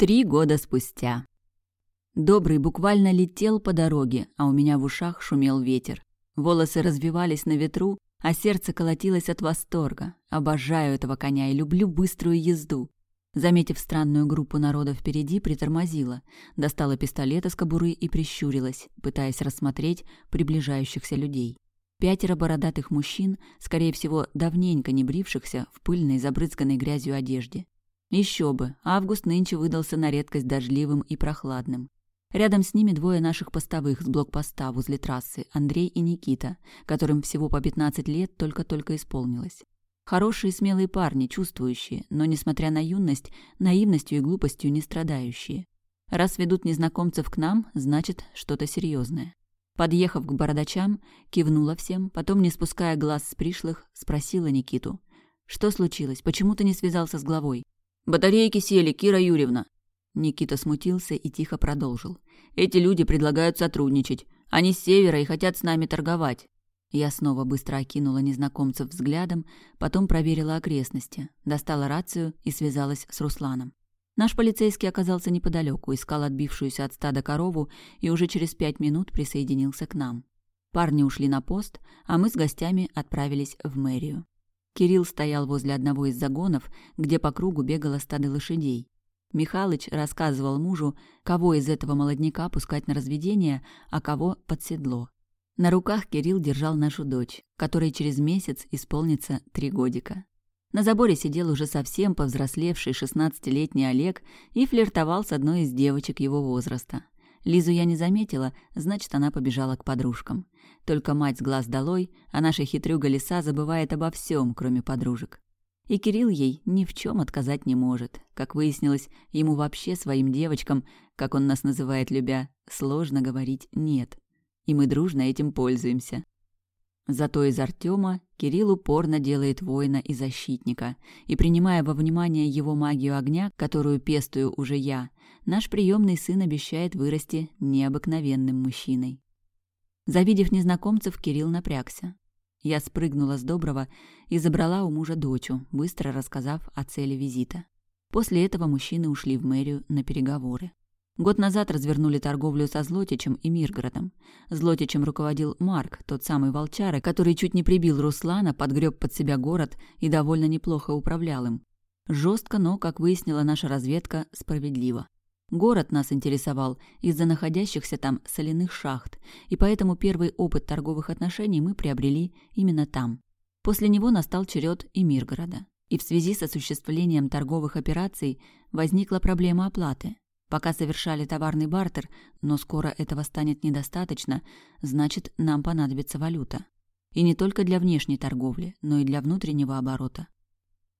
Три года спустя. Добрый буквально летел по дороге, а у меня в ушах шумел ветер. Волосы развивались на ветру, а сердце колотилось от восторга. Обожаю этого коня и люблю быструю езду. Заметив странную группу народа впереди, притормозила, достала пистолет из кобуры и прищурилась, пытаясь рассмотреть приближающихся людей. Пятеро бородатых мужчин, скорее всего, давненько не брившихся в пыльной, забрызганной грязью одежде. Еще бы, август нынче выдался на редкость дождливым и прохладным. Рядом с ними двое наших постовых с блокпоста возле трассы, Андрей и Никита, которым всего по 15 лет только-только исполнилось. Хорошие смелые парни, чувствующие, но, несмотря на юность, наивностью и глупостью не страдающие. Раз ведут незнакомцев к нам, значит, что-то серьезное. Подъехав к бородачам, кивнула всем, потом, не спуская глаз с пришлых, спросила Никиту. «Что случилось? Почему ты не связался с главой?» «Батарейки сели, Кира Юрьевна!» Никита смутился и тихо продолжил. «Эти люди предлагают сотрудничать. Они с севера и хотят с нами торговать. Я снова быстро окинула незнакомцев взглядом, потом проверила окрестности, достала рацию и связалась с Русланом. Наш полицейский оказался неподалеку, искал отбившуюся от стада корову и уже через пять минут присоединился к нам. Парни ушли на пост, а мы с гостями отправились в мэрию. Кирилл стоял возле одного из загонов, где по кругу бегало стадо лошадей. Михалыч рассказывал мужу, кого из этого молодняка пускать на разведение, а кого под седло. На руках Кирилл держал нашу дочь, которой через месяц исполнится три годика. На заборе сидел уже совсем повзрослевший шестнадцатилетний Олег и флиртовал с одной из девочек его возраста. Лизу я не заметила, значит, она побежала к подружкам. Только мать с глаз долой, а наша хитрюга лиса забывает обо всем, кроме подружек. И Кирилл ей ни в чем отказать не может. Как выяснилось, ему вообще своим девочкам, как он нас называет любя, сложно говорить «нет» и мы дружно этим пользуемся. Зато из Артема Кирилл упорно делает воина и защитника, и, принимая во внимание его магию огня, которую пестую уже я, наш приемный сын обещает вырасти необыкновенным мужчиной. Завидев незнакомцев, Кирилл напрягся. Я спрыгнула с Доброго и забрала у мужа дочу, быстро рассказав о цели визита. После этого мужчины ушли в мэрию на переговоры. Год назад развернули торговлю со Злотичем и Миргородом. Злотичем руководил Марк, тот самый волчара, который чуть не прибил Руслана, подгреб под себя город и довольно неплохо управлял им. Жестко, но, как выяснила наша разведка, справедливо. Город нас интересовал из-за находящихся там соляных шахт, и поэтому первый опыт торговых отношений мы приобрели именно там. После него настал черед и Миргорода. И в связи с осуществлением торговых операций возникла проблема оплаты. Пока совершали товарный бартер, но скоро этого станет недостаточно, значит, нам понадобится валюта. И не только для внешней торговли, но и для внутреннего оборота.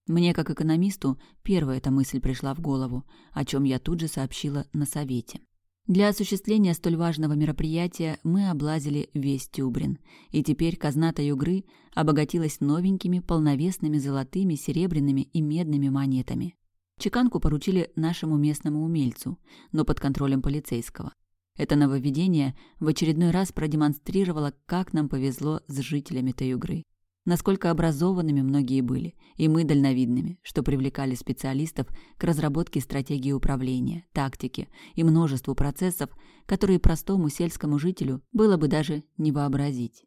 Мне, как экономисту, первая эта мысль пришла в голову, о чем я тут же сообщила на совете. Для осуществления столь важного мероприятия мы облазили весь Тюбрин, и теперь казна Югры обогатилась новенькими полновесными золотыми, серебряными и медными монетами. Чеканку поручили нашему местному умельцу, но под контролем полицейского. Это нововведение в очередной раз продемонстрировало, как нам повезло с жителями Таюгры. Насколько образованными многие были, и мы дальновидными, что привлекали специалистов к разработке стратегии управления, тактики и множеству процессов, которые простому сельскому жителю было бы даже не вообразить.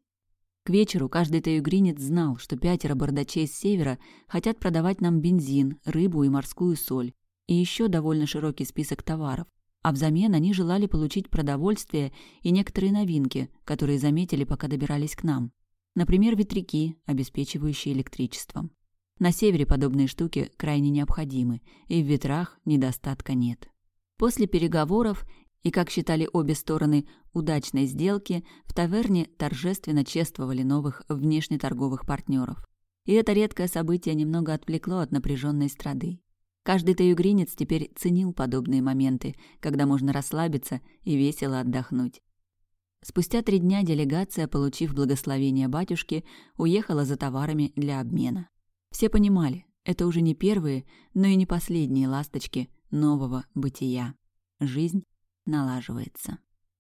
К вечеру каждый таюгринец знал, что пятеро бардачей с севера хотят продавать нам бензин, рыбу и морскую соль, и еще довольно широкий список товаров. А взамен они желали получить продовольствие и некоторые новинки, которые заметили, пока добирались к нам. Например, ветряки, обеспечивающие электричеством. На севере подобные штуки крайне необходимы, и в ветрах недостатка нет. После переговоров и, как считали обе стороны удачной сделки, в таверне торжественно чествовали новых внешнеторговых партнеров. И это редкое событие немного отвлекло от напряженной страды. Каждый таюгринец теперь ценил подобные моменты, когда можно расслабиться и весело отдохнуть. Спустя три дня делегация, получив благословение батюшки, уехала за товарами для обмена. Все понимали, это уже не первые, но и не последние ласточки нового бытия. Жизнь налаживается.